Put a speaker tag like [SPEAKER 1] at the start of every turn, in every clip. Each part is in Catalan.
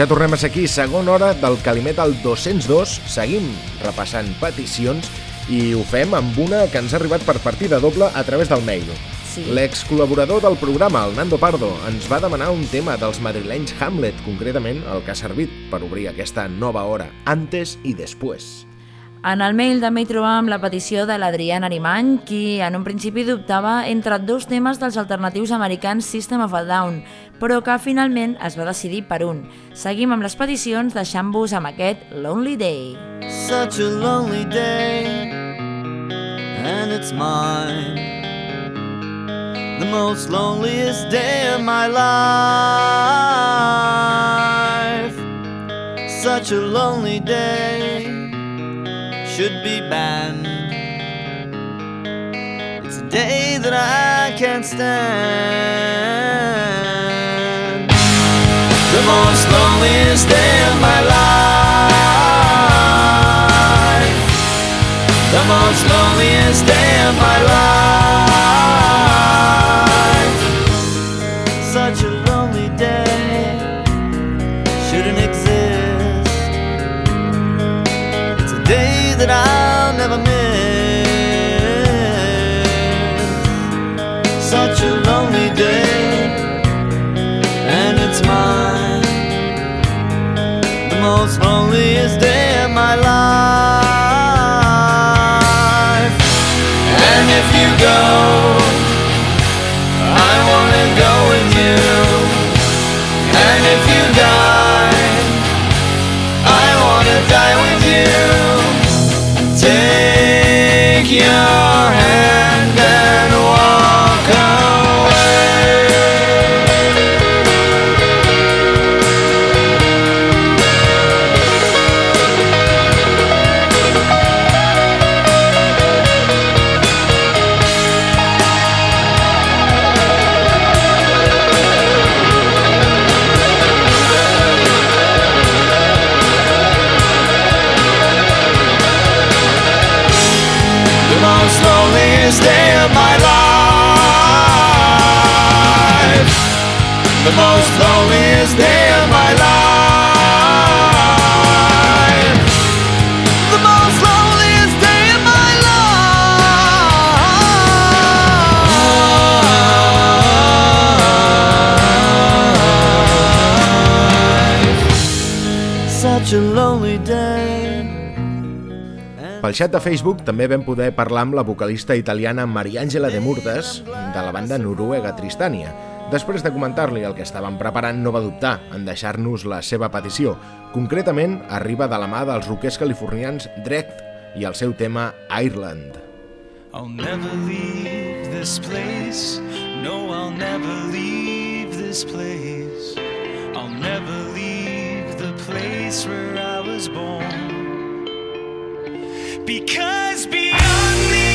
[SPEAKER 1] Ja tornem a ser aquí, segona hora del Calimet al 202. Seguim repassant peticions i ho fem amb una que ens ha arribat per partida doble a través del mail.
[SPEAKER 2] Sí.
[SPEAKER 1] L'ex-col·laborador del programa, el Nando Pardo, ens va demanar un tema dels madrilenys Hamlet, concretament el que ha servit per obrir aquesta nova hora, antes i després.
[SPEAKER 2] En el mail també hi trobam la petició de l'Adrián Arimany, qui en un principi dubtava entre dos temes dels alternatius americans System of a Down, però que finalment es va decidir per un. Seguim amb les peticions deixant-vos amb aquest Lonely Day.
[SPEAKER 3] Such a lonely day And it's mine The most loneliest day of my life Such a lonely day should be banned. It's a day that I can't stand. The most loneliest day of my life. The most loneliest day of my life. know Such a lonely day.
[SPEAKER 4] Pel xat de Facebook també vam poder parlar amb la vocalista italiana Mariangela de Murdes de la banda noruega Tristània. Després de comentar-li el que estaven preparant, no va dubtar en deixar-nos la seva petició. Concretament, arriba de la mà dels roquers californians Drect i el seu tema Ireland.
[SPEAKER 1] I'll never leave this place. No, I'll never leave this place. I'll never leave place where I was born. Because beyond these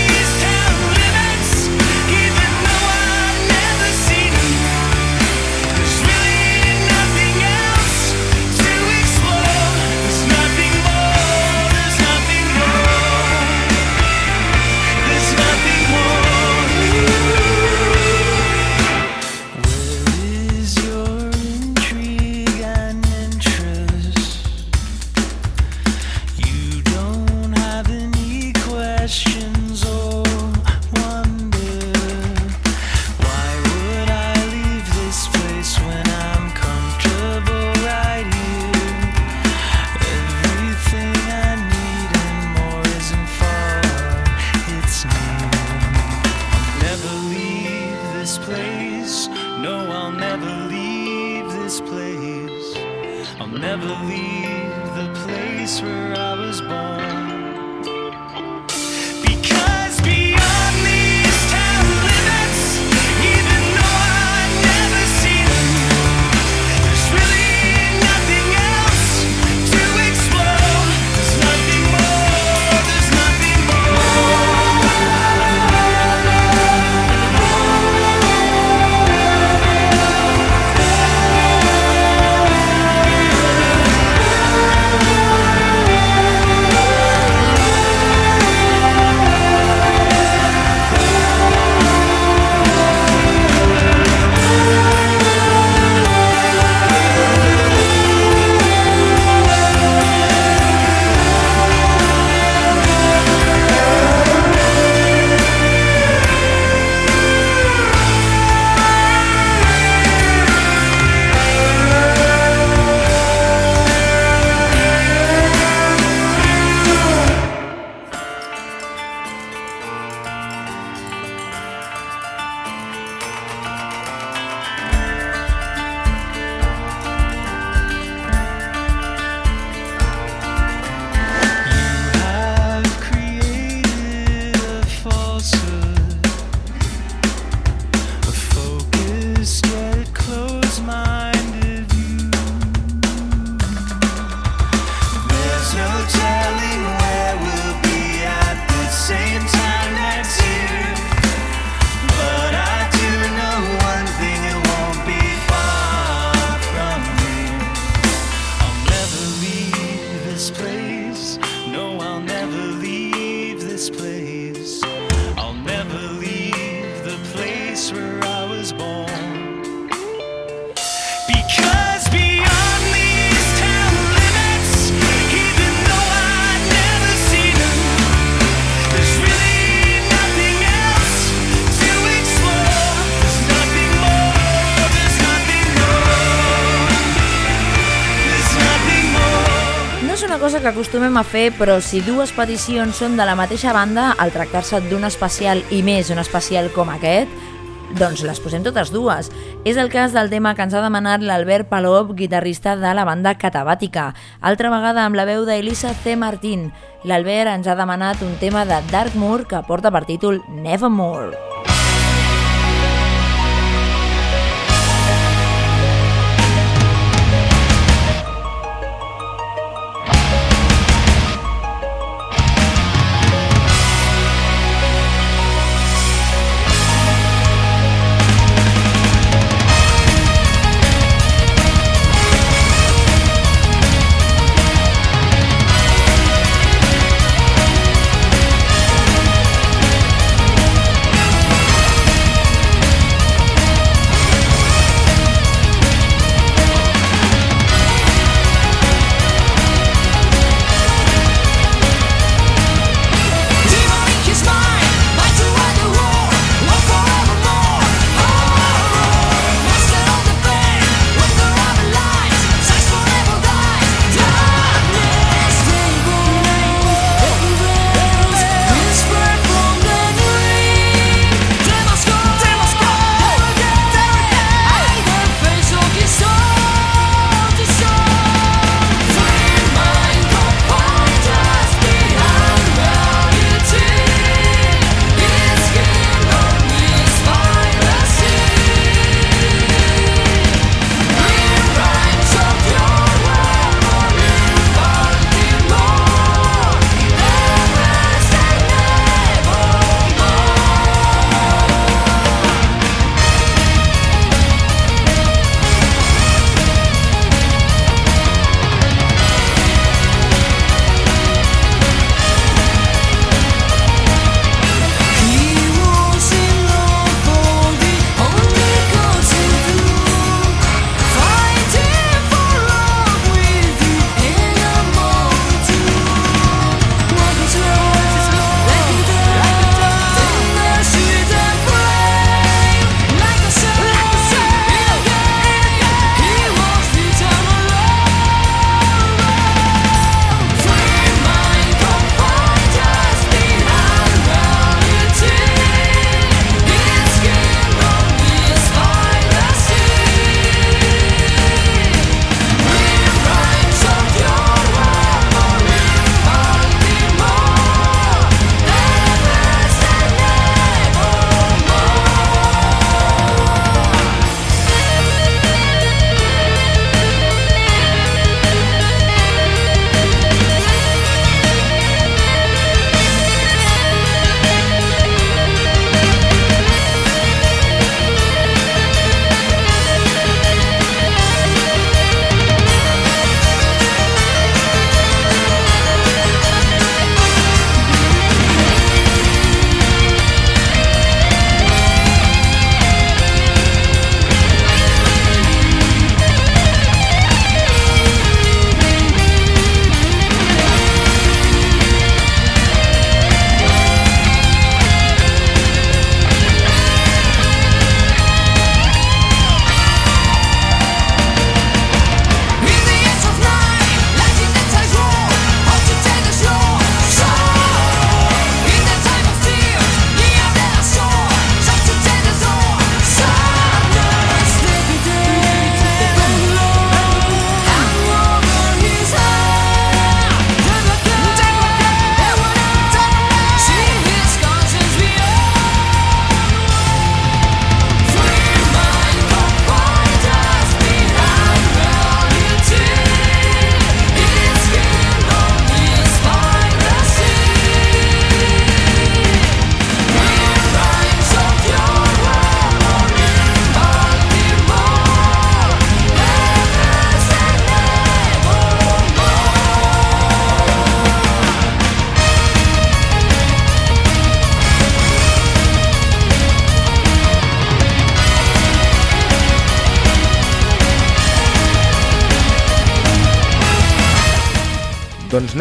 [SPEAKER 2] cosa que acostumem a fer, però si dues peticions són de la mateixa banda, al tractar-se d'un especial i més un especial com aquest, doncs les posem totes dues. És el cas del tema que ens ha demanat l'Albert Palop, guitarrista de la banda Catabàtica, altra vegada amb la veu d'Elisa C. Martín. L'Albert ens ha demanat un tema de Darkmoor que porta per títol Nevermore.
[SPEAKER 3] Nevermore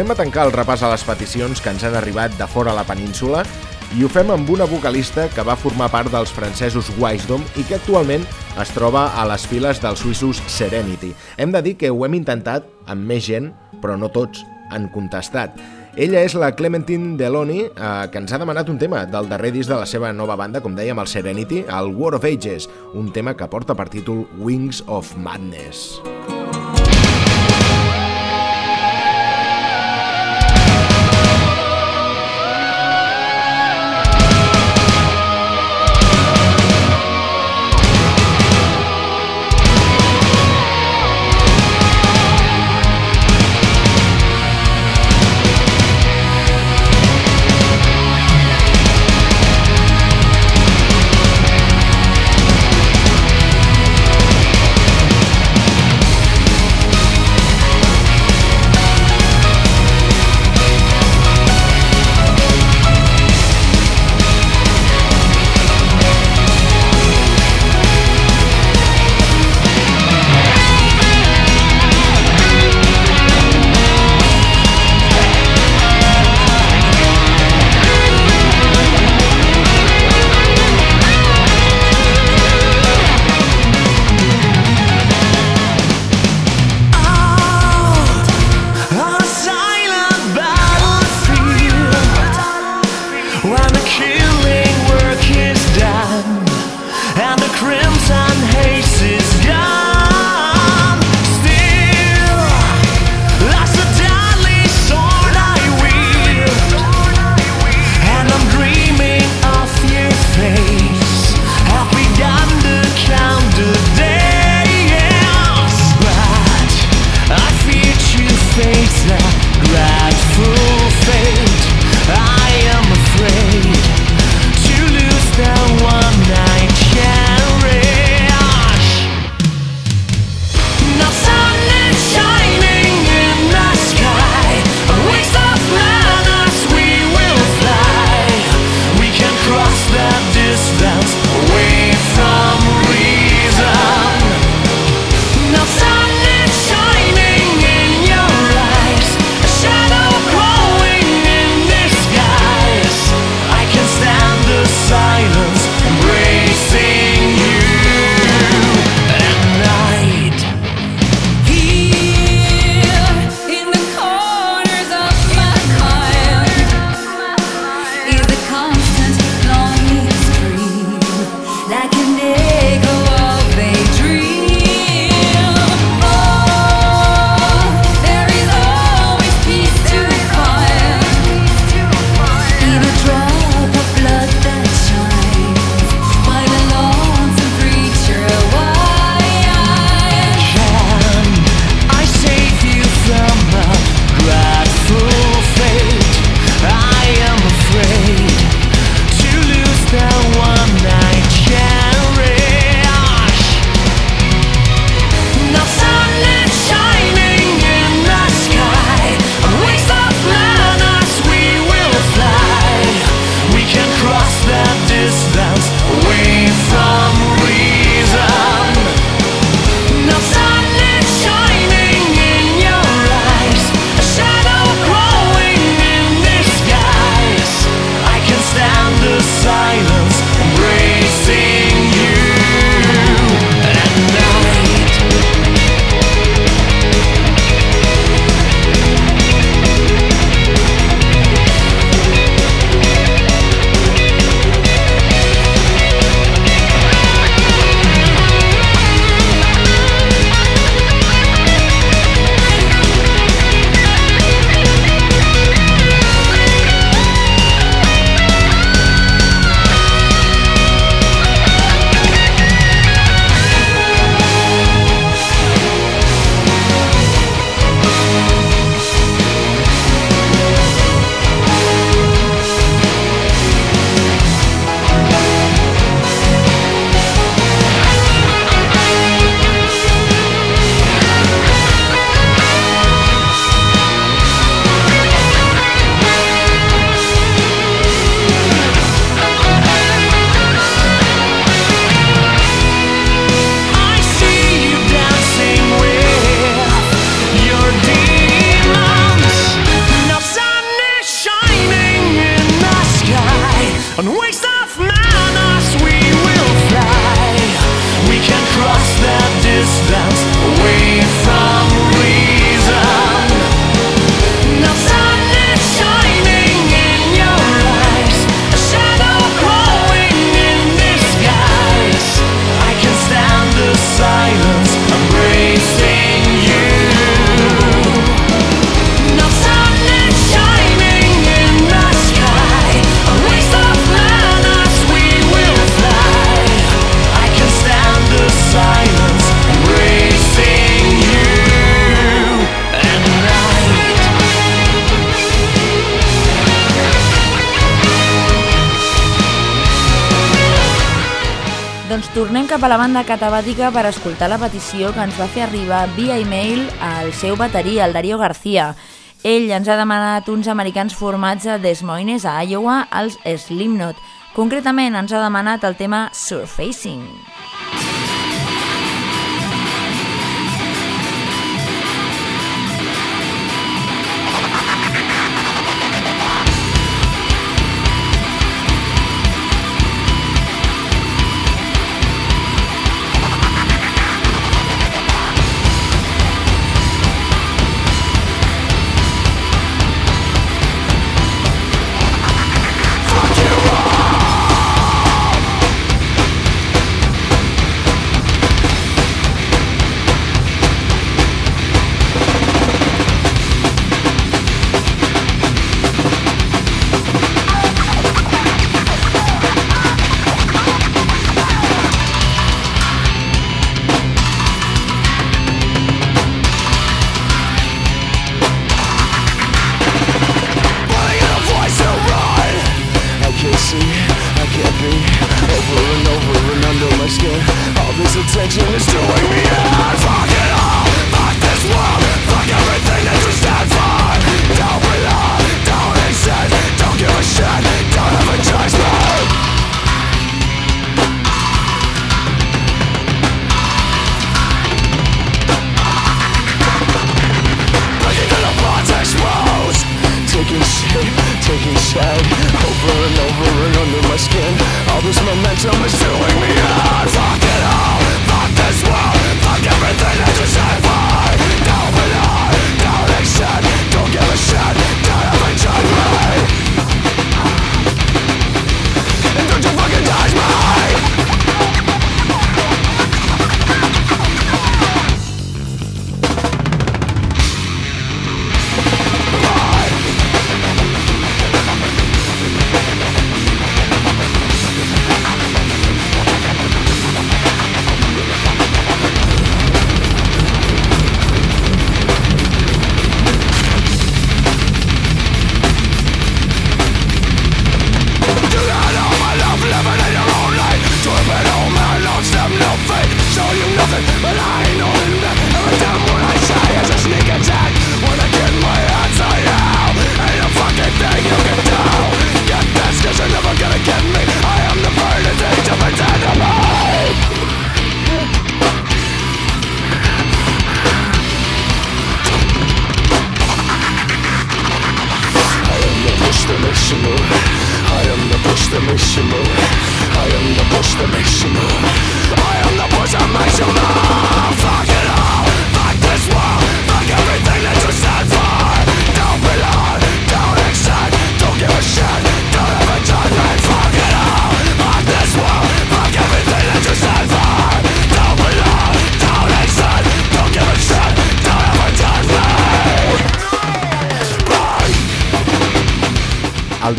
[SPEAKER 4] anem a tancar el repàs a les peticions que ens han arribat de fora la península i ho fem amb una vocalista que va formar part dels francesos Wisdom i que actualment es troba a les files dels suïssos Serenity. Hem de dir que ho hem intentat amb més gent, però no tots han contestat. Ella és la Clementine Deloni, eh, que ens ha demanat un tema del darrer disc de la seva nova banda, com dèiem, el Serenity, el War of Ages, un tema que porta per títol Wings of Madness.
[SPEAKER 1] On
[SPEAKER 2] cap a la banda catabàtica per escoltar la petició que ens va fer arribar via e-mail al seu bateria, el Darío García. Ell ens ha demanat uns americans formats a Des Moines, a Iowa, als Slimnot. Concretament ens ha demanat el tema Surfacing.
[SPEAKER 1] Surfacing.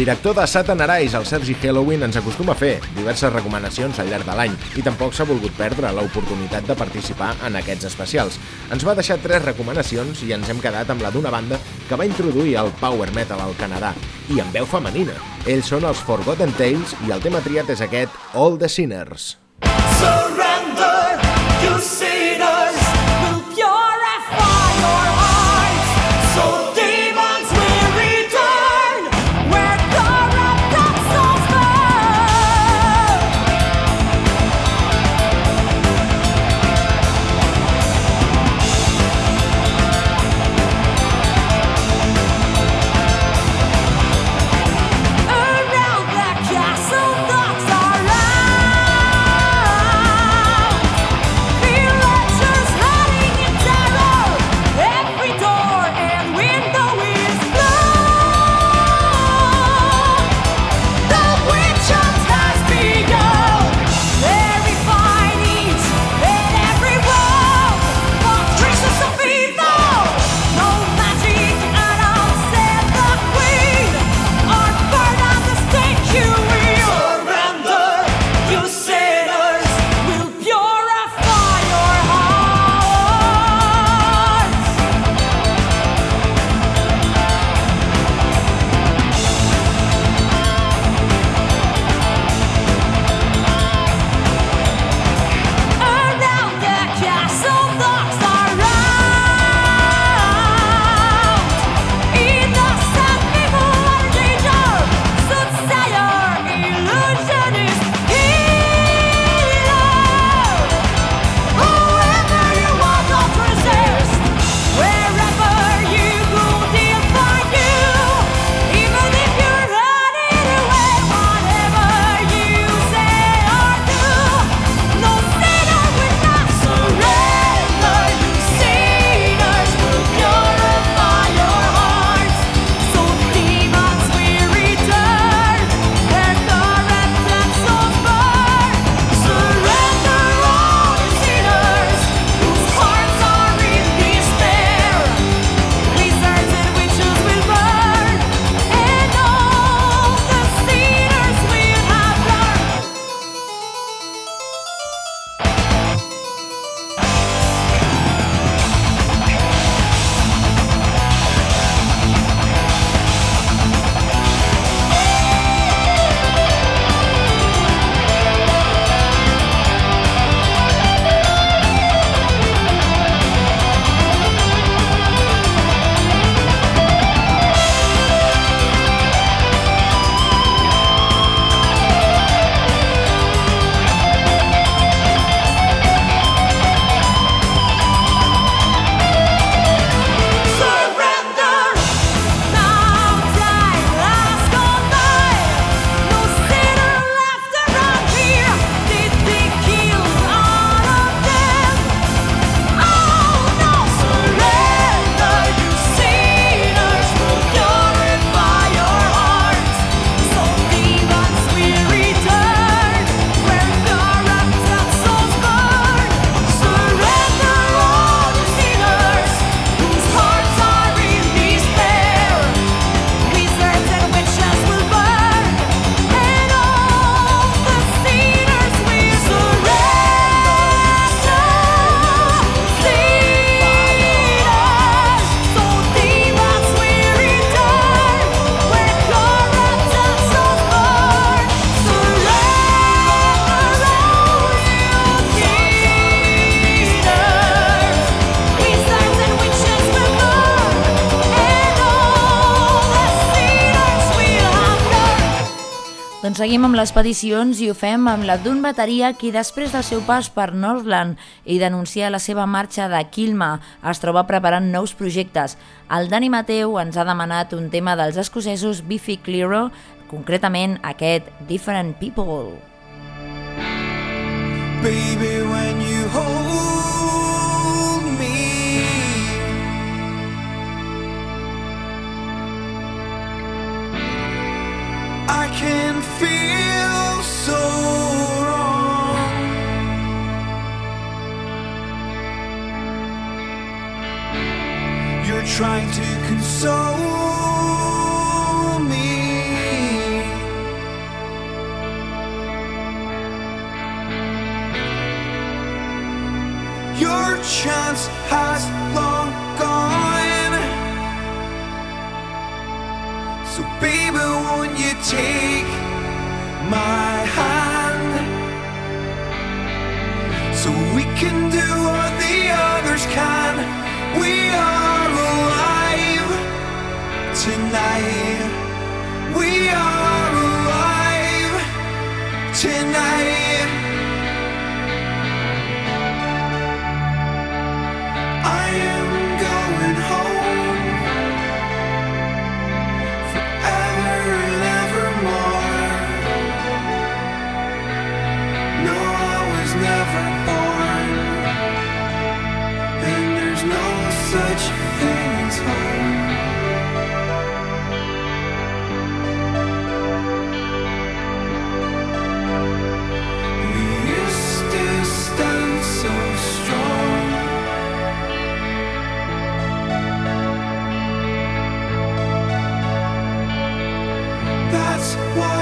[SPEAKER 1] director de Satan Arise, el Sergi Halloween, ens acostuma a fer diverses recomanacions al llarg de l'any i tampoc s'ha volgut perdre l'oportunitat de participar en aquests especials. Ens va deixar tres recomanacions i ens hem quedat amb la d'una banda que va introduir el power metal al Canadà i amb veu femenina. Ells són els Forgotten Tales i el tema triat és aquest All the Sinners.
[SPEAKER 3] Surrender, you sinners!
[SPEAKER 2] Seguim amb les peticions i ho fem amb la d'un bateria qui després del seu pas per Northland i denunciar la seva marxa de Quilma es troba preparant nous projectes. El Dani Mateu ens ha demanat un tema dels escocesos Biffy Clearo, concretament aquest Different People.
[SPEAKER 5] Baby, when you hold me I can feel trying to console me Your chance has long gone. So, baby, won't you take my hand? So we can do what the others can. We are tonight. We are alive tonight. I am Why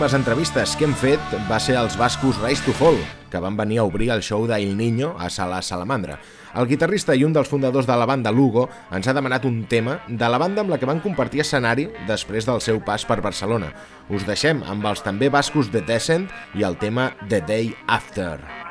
[SPEAKER 6] últimes entrevistes que hem fet va ser als bascos Rise to Fall, que van venir a obrir el show d'Il Niño a Sala Salamandra. El guitarrista i un dels fundadors de la banda Lugo ens ha demanat un tema de la banda amb la que van compartir escenari després del seu pas per Barcelona. Us deixem amb els també bascos The Descent i el tema The Day After.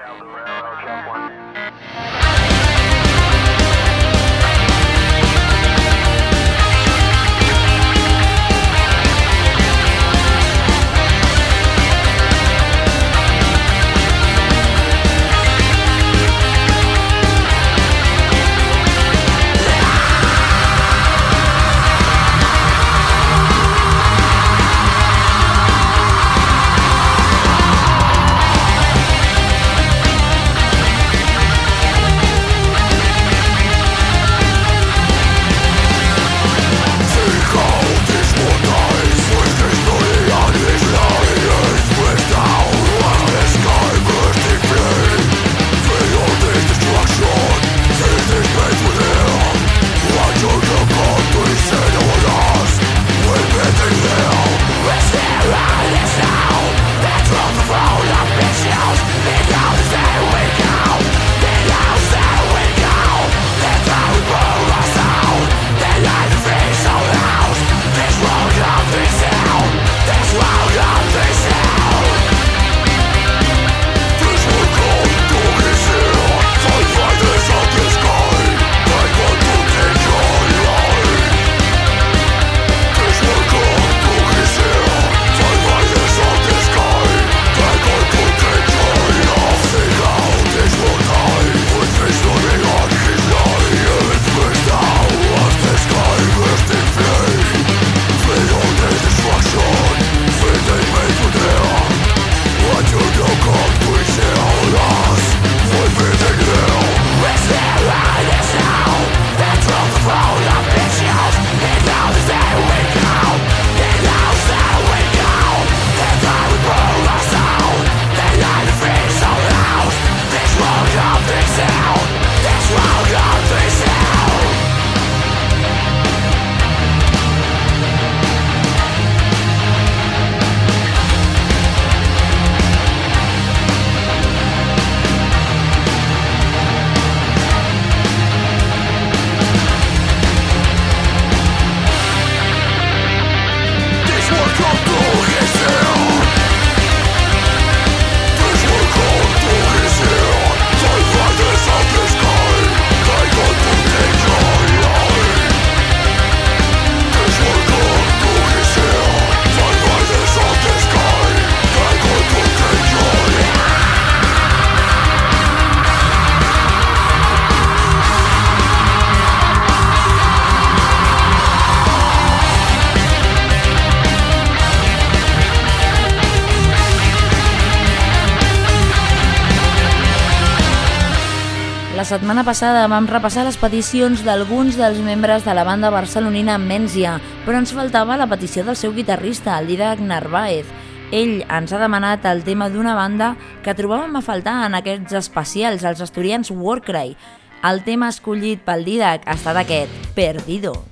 [SPEAKER 2] Setmana passada vam repassar les peticions d'alguns dels membres de la banda barcelonina Menzia, però ens faltava la petició del seu guitarrista, el Didac Narváez. Ell ens ha demanat el tema d'una banda que trobàvem a faltar en aquests especials, els asturians Warcry. El tema escollit pel Didac ha estat aquest, Perdido.
[SPEAKER 7] Perdido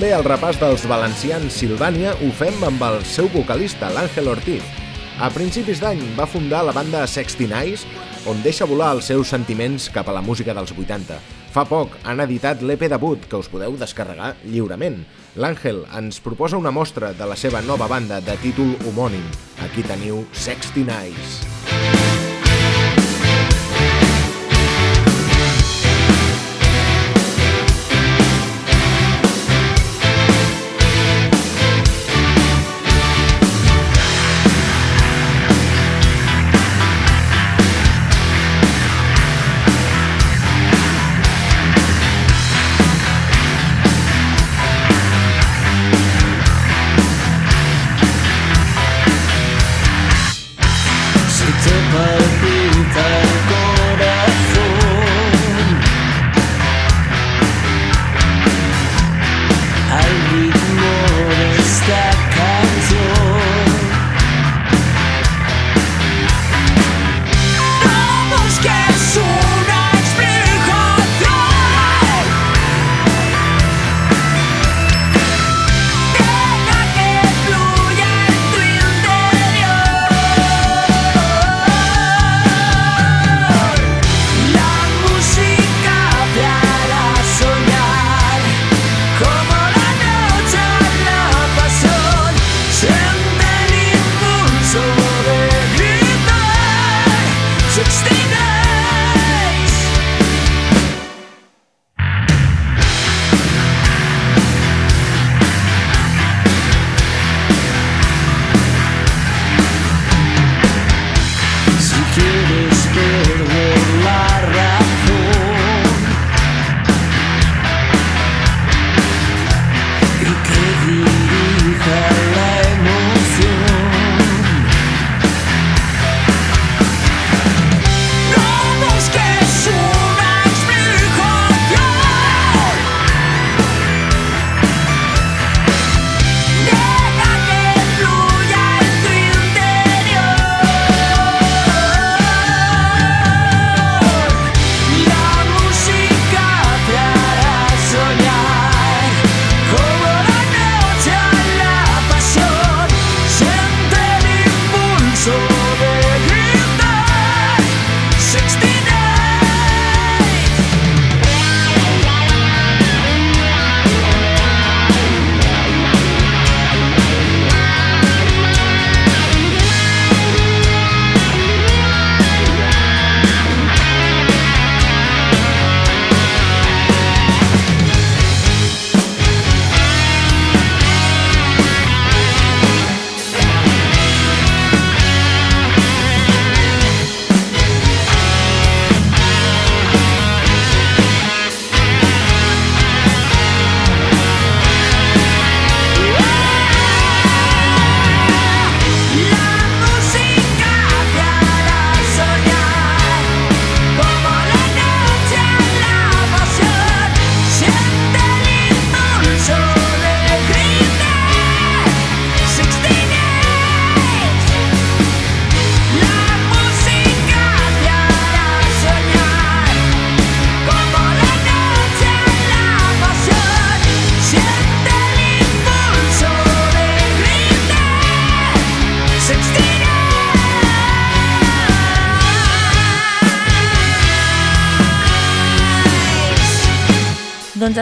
[SPEAKER 1] també el repàs dels valencians Silvània ho fem amb el seu vocalista, l'Àngel Ortiz. A principis d'any va fundar la banda Sexty Nice, on deixa volar els seus sentiments cap a la música dels 80. Fa poc han editat l'EP debut, que us podeu descarregar lliurement. L'Àngel ens proposa una mostra de la seva nova banda de títol homònim. Aquí teniu Sexty Nice.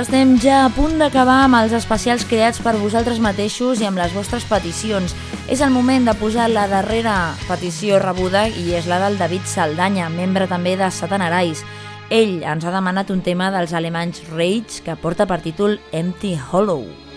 [SPEAKER 2] Estem ja a punt d'acabar amb els especials creats per vosaltres mateixos i amb les vostres peticions. És el moment de posar la darrera petició rebuda i és la del David Saldanya, membre també de Satanarais. Ell ens ha demanat un tema dels alemanys Rage que porta per títol Empty Hollow.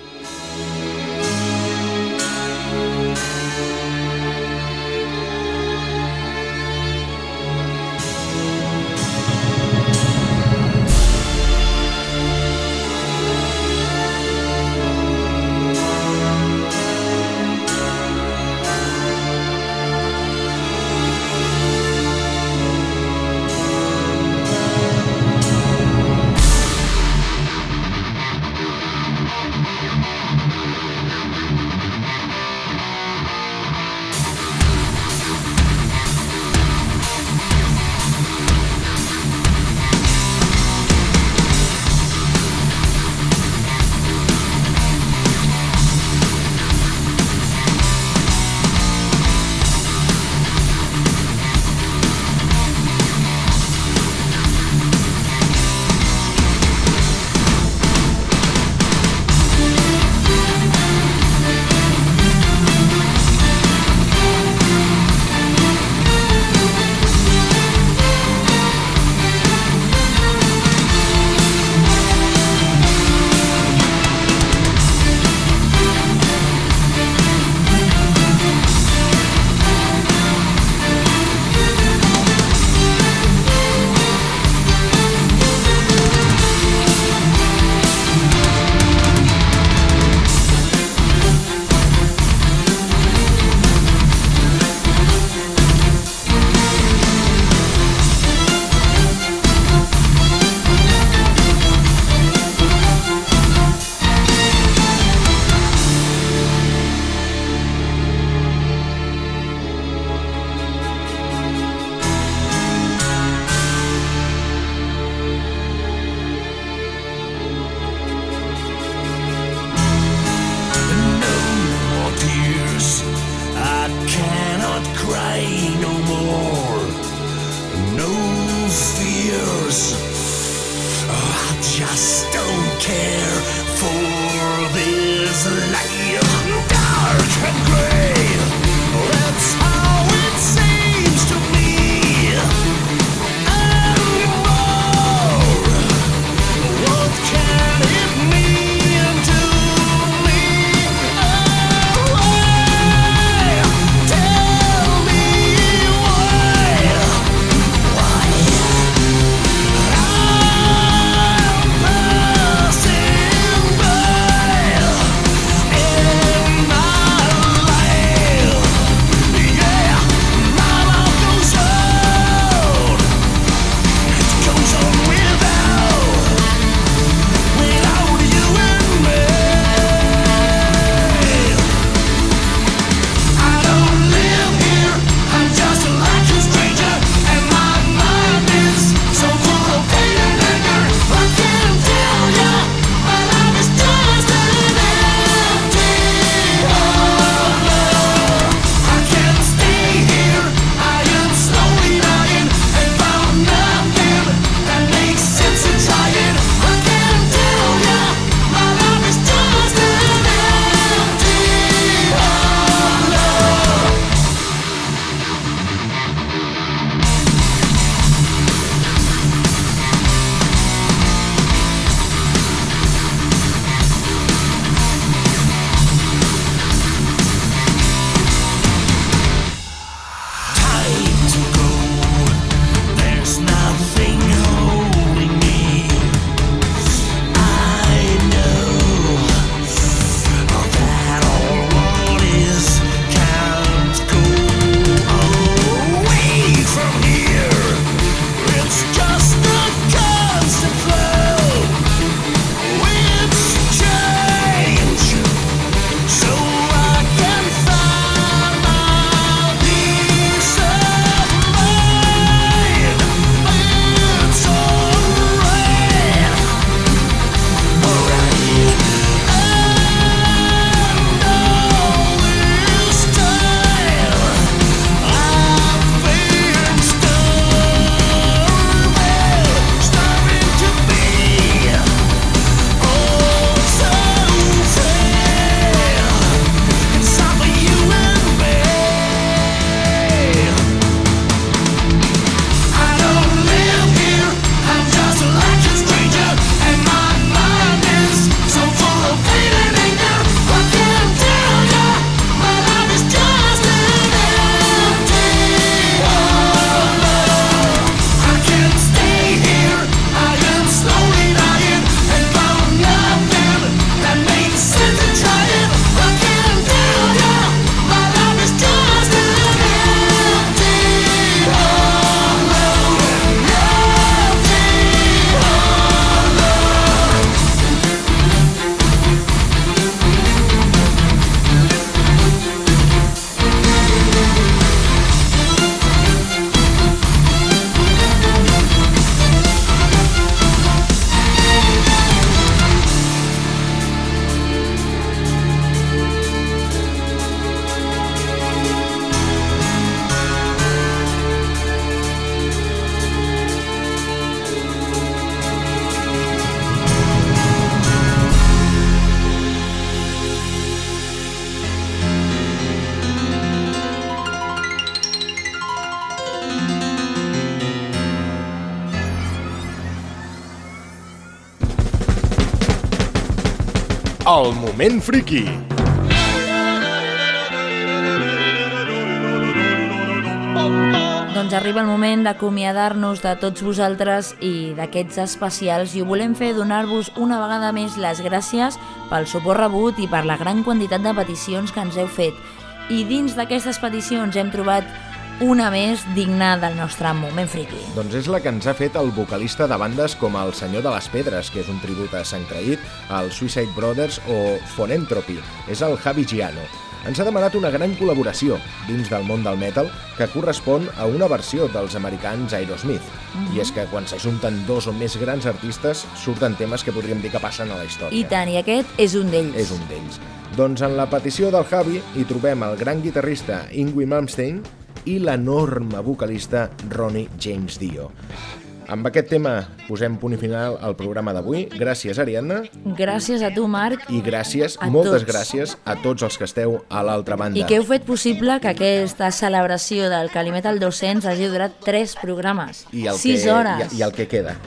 [SPEAKER 4] Moment friki.
[SPEAKER 2] Doncs arriba el moment d'acomiadar-nos de tots vosaltres i d'aquests especials i ho volem fer donar-vos una vegada més les gràcies pel suport rebut i per la gran quantitat de peticions que ens heu fet. I dins d'aquestes peticions hem trobat una més digna del nostre moment friki.
[SPEAKER 4] Doncs és la que ens ha fet el vocalista de bandes com el Senyor de les Pedres, que és un tribut a Sant Creït, el Suicide Brothers o Phonentropy. És el Javi Giano. Ens ha demanat una gran col·laboració dins del món del metal que correspon a una versió dels americans Aerosmith. I és que quan s'ajunten dos o més grans artistes surten temes que podríem dir que passen a la història.
[SPEAKER 2] I tant, i aquest és un d'ells.
[SPEAKER 4] És un d'ells. Doncs en la petició del Javi hi trobem el gran guitarrista Ingwie Malmsteen i l'enorme vocalista Ronnie James Dio. amb aquest tema posem punt i final al programa d'avui. Gràcies, Ariadna,
[SPEAKER 8] Gràcies a tu, Marc,
[SPEAKER 4] i gràcies,
[SPEAKER 8] A
[SPEAKER 4] moltes
[SPEAKER 8] tots.
[SPEAKER 4] gràcies a tots els que esteu a l'altra banda.
[SPEAKER 8] i que heu fet possible que aquesta celebració del Calimet al 200 hagi durat 3 programes,
[SPEAKER 4] I el
[SPEAKER 8] 6
[SPEAKER 4] que,
[SPEAKER 8] hores,
[SPEAKER 4] I, I el que queda.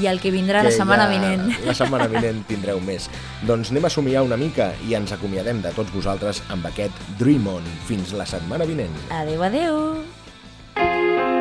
[SPEAKER 8] I el que vindrà la
[SPEAKER 4] que
[SPEAKER 8] setmana
[SPEAKER 4] ja
[SPEAKER 8] vinent.
[SPEAKER 4] La setmana vinent tindreu més. Doncs anem a somiar una mica i ens acomiadem de tots vosaltres amb aquest Dream On. Fins la setmana vinent.
[SPEAKER 8] Adeu, adeu!